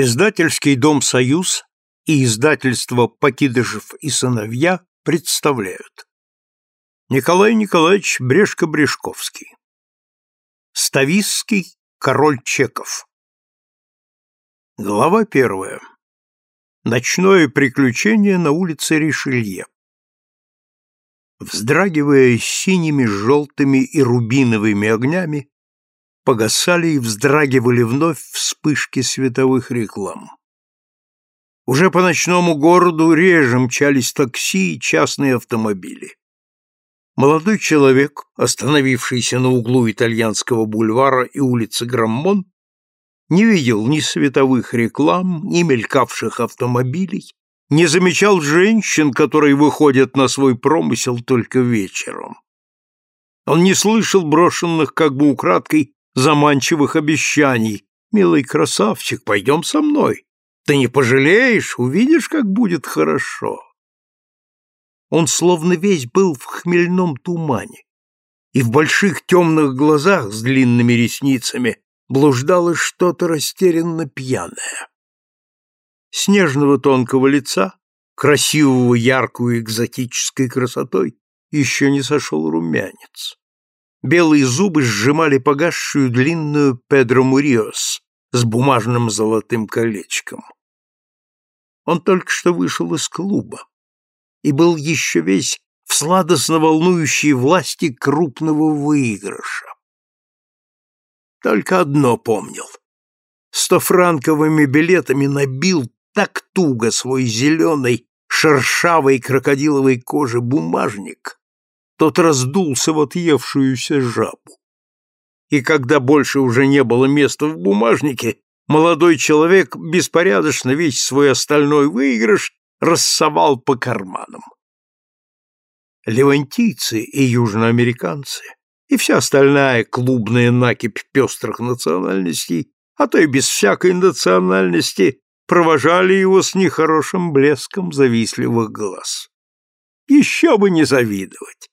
Издательский дом «Союз» и издательство «Покидышев и сыновья» представляют. Николай Николаевич Брешко-Брешковский. Ставистский король Чеков. Глава первая. Ночное приключение на улице Ришелье. Вздрагивая синими, желтыми и рубиновыми огнями, погасали и вздрагивали вновь вспышки световых реклам. Уже по ночному городу реже мчались такси и частные автомобили. Молодой человек, остановившийся на углу итальянского бульвара и улицы Граммон, не видел ни световых реклам, ни мелькавших автомобилей, не замечал женщин, которые выходят на свой промысел только вечером. Он не слышал брошенных как бы украдкой заманчивых обещаний. «Милый красавчик, пойдем со мной. Ты не пожалеешь, увидишь, как будет хорошо». Он словно весь был в хмельном тумане, и в больших темных глазах с длинными ресницами блуждало что-то растерянно пьяное. Снежного тонкого лица, красивого яркую экзотической красотой, еще не сошел румянец. Белые зубы сжимали погасшую длинную Педро Муриос с бумажным золотым колечком. Он только что вышел из клуба и был еще весь в сладостно волнующей власти крупного выигрыша. Только одно помнил. Стофранковыми билетами набил так туго свой зеленый, шершавый крокодиловой кожи бумажник, тот раздулся в отъевшуюся жабу. И когда больше уже не было места в бумажнике, молодой человек беспорядочно весь свой остальной выигрыш рассовал по карманам. Левантийцы и южноамериканцы, и вся остальная клубная накипь пестрых национальностей, а то и без всякой национальности, провожали его с нехорошим блеском завистливых глаз. Еще бы не завидовать.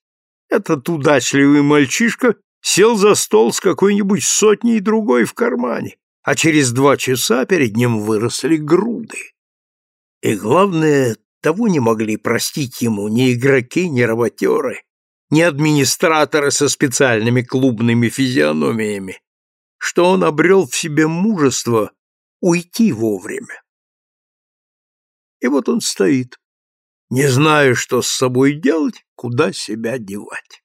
Этот удачливый мальчишка сел за стол с какой-нибудь сотней другой в кармане, а через два часа перед ним выросли груды. И главное, того не могли простить ему ни игроки, ни работеры, ни администраторы со специальными клубными физиономиями, что он обрел в себе мужество уйти вовремя. И вот он стоит, не зная, что с собой делать, куда себя девать.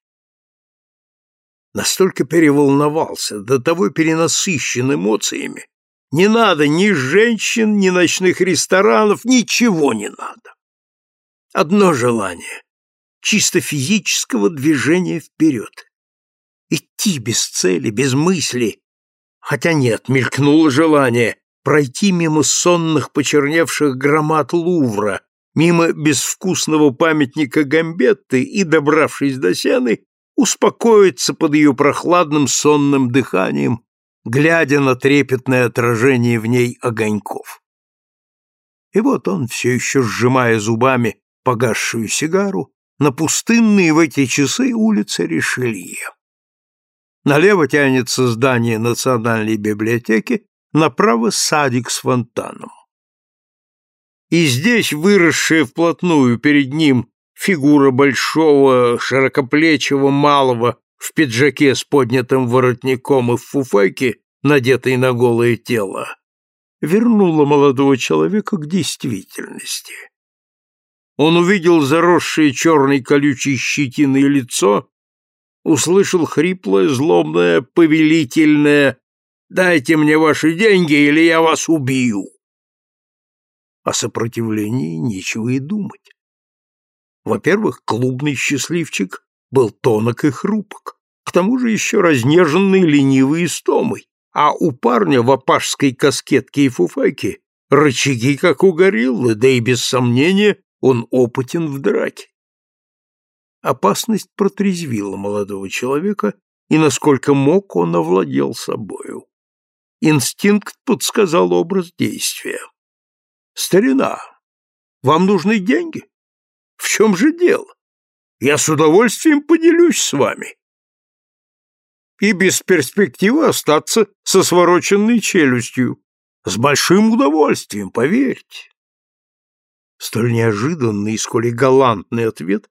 Настолько переволновался, до того перенасыщен эмоциями. Не надо ни женщин, ни ночных ресторанов, ничего не надо. Одно желание — чисто физического движения вперед. Идти без цели, без мысли. Хотя нет, мелькнуло желание пройти мимо сонных почерневших громад Лувра, мимо безвкусного памятника Гамбетты и, добравшись до сены, успокоиться под ее прохладным сонным дыханием, глядя на трепетное отражение в ней огоньков. И вот он, все еще сжимая зубами погасшую сигару, на пустынные в эти часы улицы Ришелье. Налево тянется здание Национальной библиотеки, направо садик с фонтаном и здесь выросшая вплотную перед ним фигура большого, широкоплечего малого в пиджаке с поднятым воротником и в фуфайке, надетой на голое тело, вернула молодого человека к действительности. Он увидел заросшее черной колючей щетиной лицо, услышал хриплое, злобное, повелительное «Дайте мне ваши деньги, или я вас убью!» О сопротивлении нечего и думать. Во-первых, клубный счастливчик был тонок и хрупок, к тому же еще разнеженный ленивый истомой, а у парня в апашской каскетке и фуфайке рычаги, как у гориллы, да и без сомнения он опытен в драке. Опасность протрезвила молодого человека, и, насколько мог, он овладел собою. Инстинкт подсказал образ действия. Старина, вам нужны деньги? В чем же дело? Я с удовольствием поделюсь с вами. И без перспективы остаться со свороченной челюстью. С большим удовольствием, поверьте. Столь неожиданный и сколь галантный ответ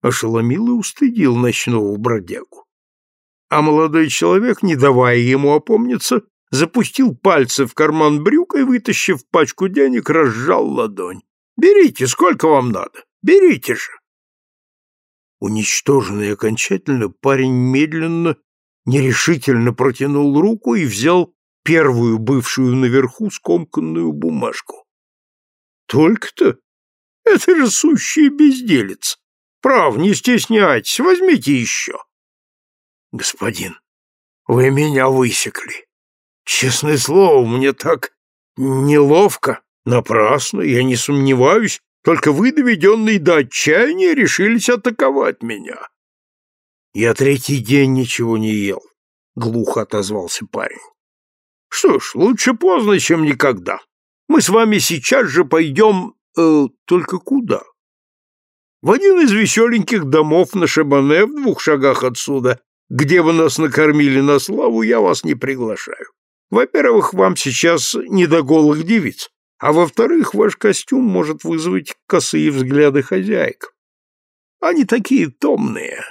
ошеломил и устыдил ночного бродягу. А молодой человек, не давая ему опомниться, запустил пальцы в карман брюк и, вытащив пачку денег, разжал ладонь. «Берите, сколько вам надо, берите же!» Уничтоженный окончательно, парень медленно, нерешительно протянул руку и взял первую бывшую наверху скомканную бумажку. Только-то? Это же сущий безделец. Прав, не стесняйтесь, возьмите еще. Господин, вы меня высекли. Честное слово, мне так неловко. Напрасно, я не сомневаюсь, только вы, доведенные до отчаяния, решились атаковать меня. Я третий день ничего не ел, — глухо отозвался парень. Что ж, лучше поздно, чем никогда. Мы с вами сейчас же пойдем... Э, только куда? В один из веселеньких домов на Шабане в двух шагах отсюда, где вы нас накормили на славу, я вас не приглашаю. Во-первых, вам сейчас не до голых девиц, а во-вторых, ваш костюм может вызвать косые взгляды хозяек. Они такие томные.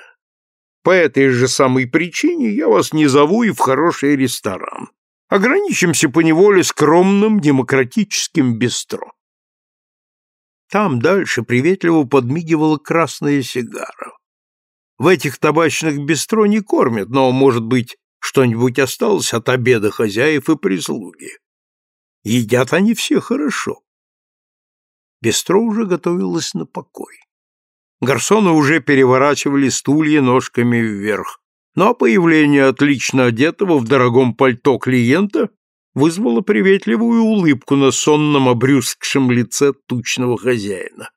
По этой же самой причине я вас не зову и в хороший ресторан. Ограничимся поневоле скромным демократическим бистро. Там дальше приветливо подмигивала красная сигара. В этих табачных бистро не кормят, но, может быть, что-нибудь осталось от обеда хозяев и прислуги. Едят они все хорошо. Бистро уже готовилось на покой. Гарсоны уже переворачивали стулья ножками вверх но появление отлично одетого в дорогом пальто клиента вызвало приветливую улыбку на сонном обрюзгшем лице тучного хозяина.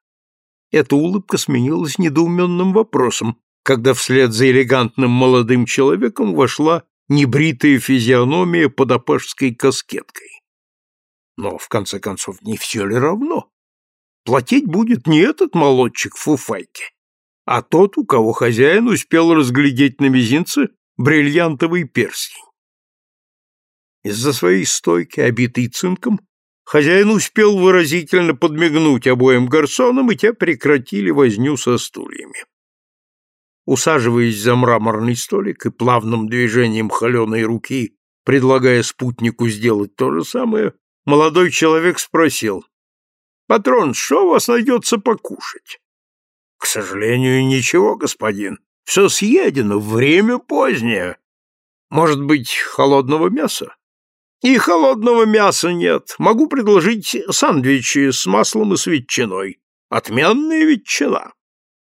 Эта улыбка сменилась недоуменным вопросом, когда вслед за элегантным молодым человеком вошла небритая физиономия под апашской каскеткой. Но, в конце концов, не все ли равно? Платить будет не этот молодчик фуфайки, а тот, у кого хозяин успел разглядеть на мизинце бриллиантовый перстень. Из-за своей стойки, обитой цинком, хозяин успел выразительно подмигнуть обоим гарсонам, и те прекратили возню со стульями. Усаживаясь за мраморный столик и плавным движением холеной руки, предлагая спутнику сделать то же самое, молодой человек спросил, «Патрон, что у вас найдется покушать?» К сожалению, ничего, господин. Все съедено, время позднее. Может быть, холодного мяса? И холодного мяса нет. Могу предложить сандвичи с маслом и с ветчиной. Отменная ветчина.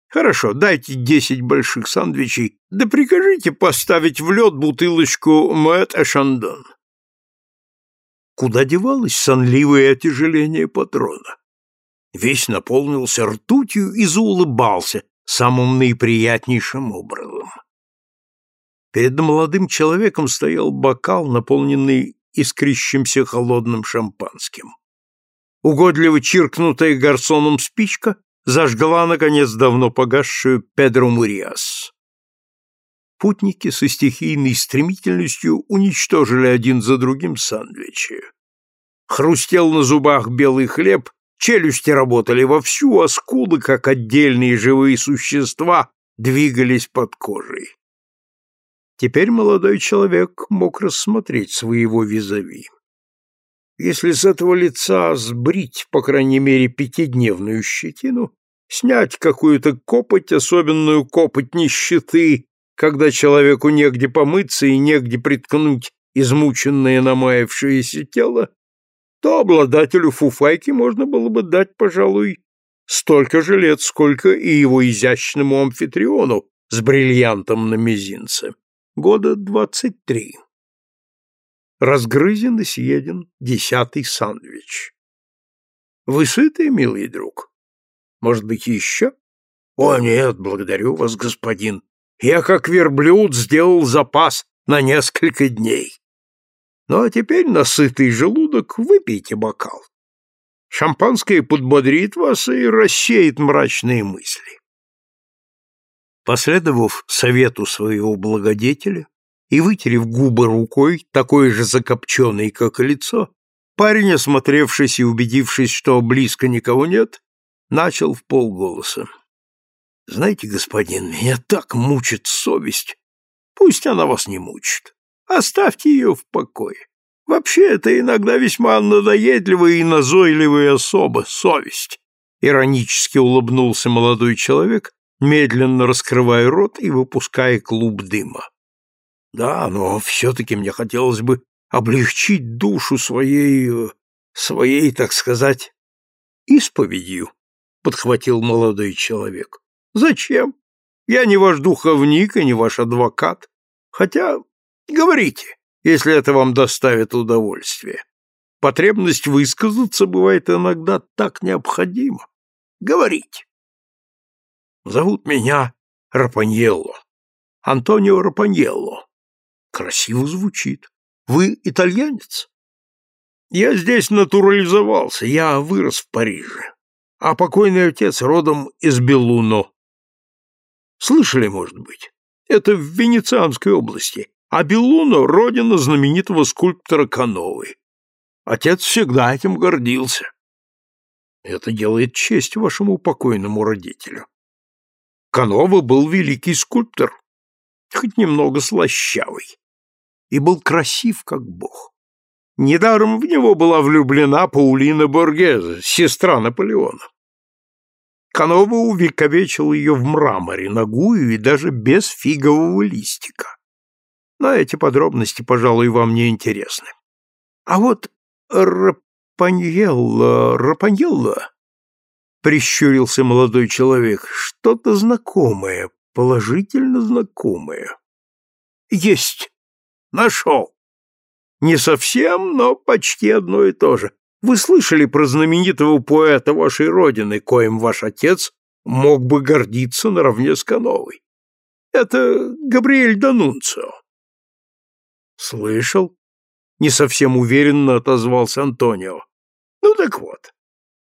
Хорошо, дайте десять больших сандвичей, да прикажите поставить в лед бутылочку Моэт Эшандон. Куда девалось сонливое отяжеление патрона? весь наполнился ртутью и заулыбался самым наиприятнейшим образом. Перед молодым человеком стоял бокал, наполненный искрящимся холодным шампанским. Угодливо чиркнутая гарсоном спичка зажгла, наконец, давно погасшую Педро Муриас. Путники со стихийной стремительностью уничтожили один за другим сандвичи. Хрустел на зубах белый хлеб, Челюсти работали вовсю, а скулы, как отдельные живые существа, двигались под кожей. Теперь молодой человек мог рассмотреть своего визави. Если с этого лица сбрить, по крайней мере, пятидневную щетину, снять какую-то копоть, особенную копоть нищеты, когда человеку негде помыться и негде приткнуть измученное намаявшееся тело, то обладателю фуфайки можно было бы дать, пожалуй, столько же лет, сколько и его изящному амфитриону с бриллиантом на мизинце. Года двадцать три. Разгрызен и съеден десятый сандвич. Вы сыты, милый друг? Может быть, еще? О, нет, благодарю вас, господин. Я, как верблюд, сделал запас на несколько дней. Ну а теперь на сытый желудок выпейте бокал. Шампанское подбодрит вас и рассеет мрачные мысли. Последовав совету своего благодетеля и вытерев губы рукой, такой же закопченной, как и лицо, Парень, осмотревшись и убедившись, что близко никого нет, начал в полголоса. «Знаете, господин, меня так мучит совесть. Пусть она вас не мучит. Оставьте ее в покое. Вообще, это иногда весьма надоедливая и назойливая особа, совесть. Иронически улыбнулся молодой человек, медленно раскрывая рот и выпуская клуб дыма. Да, но все-таки мне хотелось бы облегчить душу своей... Э, своей, так сказать, исповедью, подхватил молодой человек. Зачем? Я не ваш духовник и не ваш адвокат. Хотя, говорите, если это вам доставит удовольствие. Потребность высказаться бывает иногда так необходима. Говорите. Зовут меня Рапаньелло. Антонио Рапаньелло. Красиво звучит. Вы итальянец? Я здесь натурализовался, я вырос в Париже. А покойный отец родом из Белуно. Слышали, может быть? Это в Венецианской области. А Белуно — родина знаменитого скульптора Кановы. Отец всегда этим гордился. Это делает честь вашему покойному родителю. Канова был великий скульптор, хоть немного слащавый, и был красив, как бог. Недаром в него была влюблена Паулина Боргезе, сестра Наполеона. Канова увековечил ее в мраморе, нагую и даже без фигового листика. Но эти подробности, пожалуй, вам не интересны. А вот Рапаньелло, Рапаньелло, прищурился молодой человек, что-то знакомое, положительно знакомое. Есть. Нашел. Не совсем, но почти одно и то же. Вы слышали про знаменитого поэта вашей родины, коим ваш отец мог бы гордиться наравне с Кановой? Это Габриэль Данунцио. Слышал? Не совсем уверенно отозвался Антонио. Ну так вот,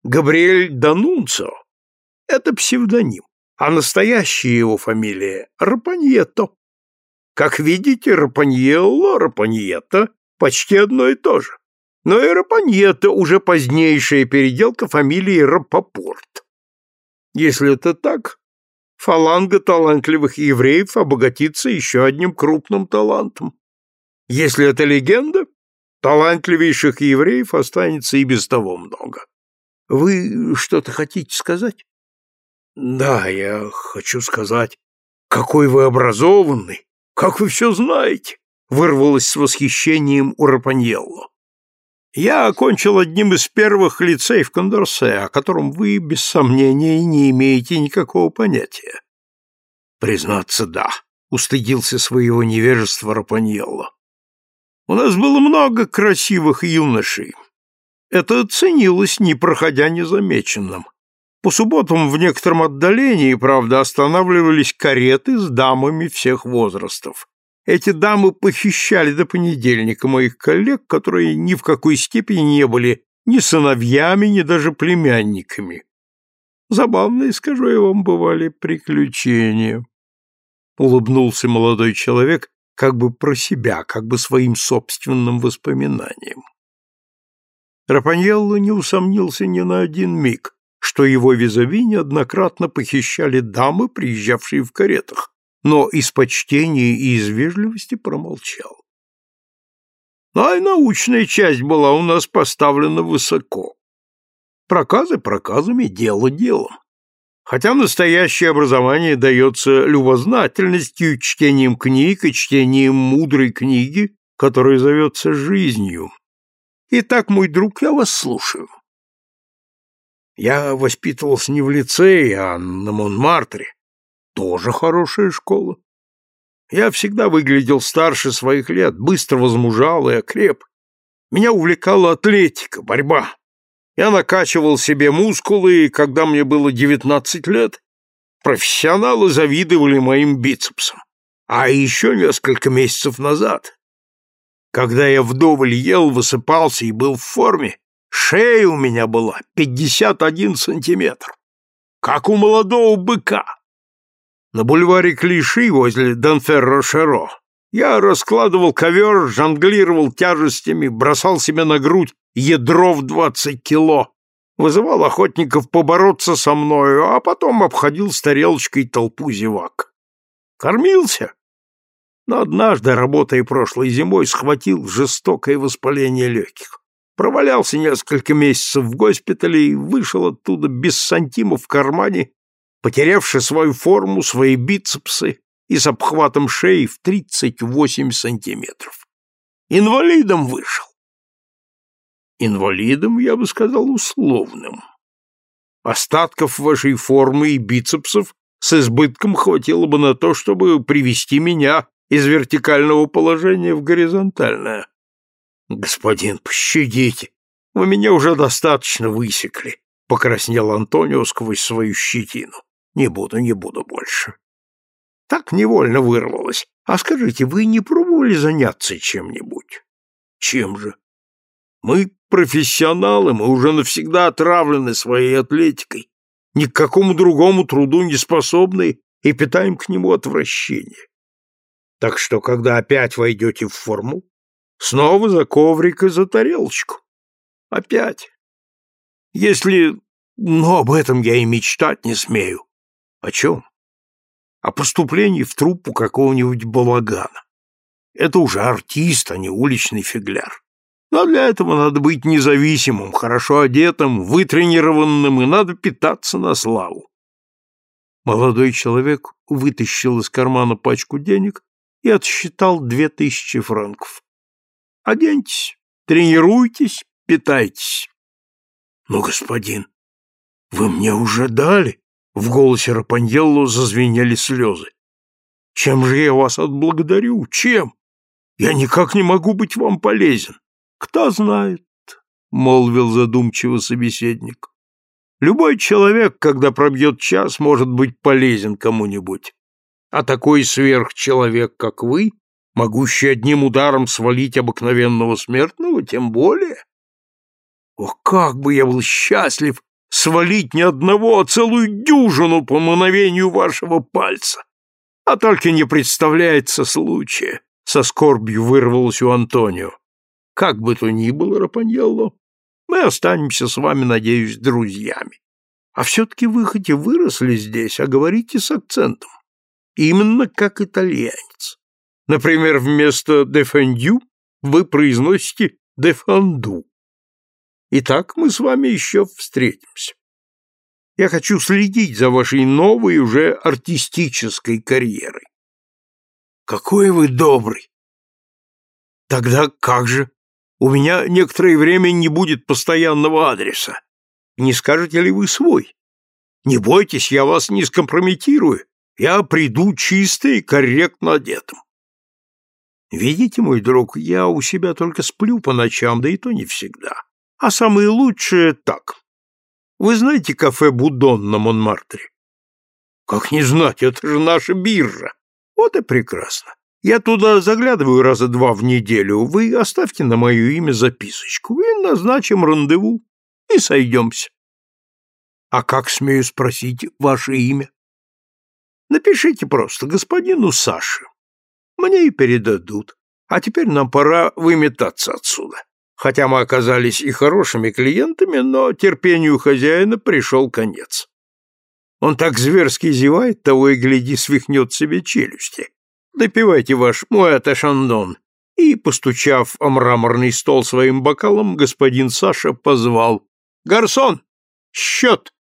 Габриэль Данунцио — это псевдоним, а настоящая его фамилия — Рапаньетто. Как видите, Рапаньелло, Рапаньетто — почти одно и то же. Но и Рапаньетто уже позднейшая переделка фамилии Рапопорт. Если это так, фаланга талантливых евреев обогатится еще одним крупным талантом. Если это легенда, талантливейших евреев останется и без того много. Вы что-то хотите сказать? Да, я хочу сказать, какой вы образованный, как вы все знаете, вырвалось с восхищением у Рапаньелло. Я окончил одним из первых лицей в Кондорсе, о котором вы, без сомнения, не имеете никакого понятия. Признаться, да, устыдился своего невежества Рапаньелло. У нас было много красивых юношей. Это ценилось, не проходя незамеченным. По субботам в некотором отдалении, правда, останавливались кареты с дамами всех возрастов. Эти дамы похищали до понедельника моих коллег, которые ни в какой степени не были ни сыновьями, ни даже племянниками. Забавные, скажу я вам, бывали приключения. Улыбнулся молодой человек, как бы про себя, как бы своим собственным воспоминанием. Рапаньелло не усомнился ни на один миг, что его визави неоднократно похищали дамы, приезжавшие в каретах, но из почтения и из вежливости промолчал. А и научная часть была у нас поставлена высоко. Проказы проказами, дело делом хотя настоящее образование дается любознательностью, чтением книг и чтением мудрой книги, которая зовется жизнью. Итак, мой друг, я вас слушаю. Я воспитывался не в лицее, а на Монмартре. Тоже хорошая школа. Я всегда выглядел старше своих лет, быстро возмужал и окреп. Меня увлекала атлетика, борьба. Я накачивал себе мускулы, и когда мне было девятнадцать лет, профессионалы завидовали моим бицепсам. А еще несколько месяцев назад, когда я вдоволь ел, высыпался и был в форме, шея у меня была пятьдесят один сантиметр, как у молодого быка. На бульваре Клиши возле Донферро-Шеро Я раскладывал ковер, жонглировал тяжестями, бросал себе на грудь ядро в двадцать кило, вызывал охотников побороться со мною, а потом обходил с тарелочкой толпу зевак. Кормился, но однажды, работая прошлой зимой, схватил жестокое воспаление легких. Провалялся несколько месяцев в госпитале и вышел оттуда без сантимов в кармане, потерявший свою форму, свои бицепсы и с обхватом шеи в 38 сантиметров. Инвалидом вышел. Инвалидом, я бы сказал, условным. Остатков вашей формы и бицепсов с избытком хватило бы на то, чтобы привести меня из вертикального положения в горизонтальное. Господин, пощадите, вы меня уже достаточно высекли, покраснел Антонио сквозь свою щетину. Не буду, не буду больше. Так невольно вырвалось. А скажите, вы не пробовали заняться чем-нибудь? Чем же? Мы профессионалы, мы уже навсегда отравлены своей атлетикой, ни к какому другому труду не способны и питаем к нему отвращение. Так что, когда опять войдете в форму, снова за коврик и за тарелочку. Опять. Если... Но об этом я и мечтать не смею. О чем? О поступлении в труппу какого-нибудь балагана. Это уже артист, а не уличный фигляр. Но для этого надо быть независимым, хорошо одетым, вытренированным, и надо питаться на славу. Молодой человек вытащил из кармана пачку денег и отсчитал две тысячи франков. Оденьтесь, тренируйтесь, питайтесь. Но, господин, вы мне уже дали. В голосе Рапаньелло зазвенели слезы. Чем же я вас отблагодарю? Чем? Я никак не могу быть вам полезен. Кто знает, молвил задумчиво собеседник. Любой человек, когда пробьет час, может быть полезен кому-нибудь а такой сверхчеловек, как вы, могущий одним ударом свалить обыкновенного смертного, тем более. Ох, как бы я был счастлив свалить не одного, а целую дюжину по мановению вашего пальца! А только не представляется случая, — со скорбью вырвалось у Антонио. Как бы то ни было, Рапаньелло, мы останемся с вами, надеюсь, друзьями. А все-таки вы хоть и выросли здесь, а говорите с акцентом именно как итальянец. Например, вместо «дефендю» вы произносите «дефанду». Итак, мы с вами еще встретимся. Я хочу следить за вашей новой уже артистической карьерой. Какой вы добрый! Тогда как же? У меня некоторое время не будет постоянного адреса. Не скажете ли вы свой? Не бойтесь, я вас не скомпрометирую. Я приду чисто и корректно одетым. Видите, мой друг, я у себя только сплю по ночам, да и то не всегда. А самое лучшее так. Вы знаете кафе «Будон» на Монмартре? Как не знать, это же наша биржа. Вот и прекрасно. Я туда заглядываю раза два в неделю. Вы оставьте на мое имя записочку и назначим рандеву, и сойдемся. А как, смею спросить, ваше имя? Напишите просто господину Саше. Мне и передадут. А теперь нам пора выметаться отсюда. Хотя мы оказались и хорошими клиентами, но терпению хозяина пришел конец. Он так зверски зевает, того и гляди, свихнет себе челюсти. Допивайте ваш муэте шандон. И, постучав о мраморный стол своим бокалом, господин Саша позвал. «Гарсон! Счет!»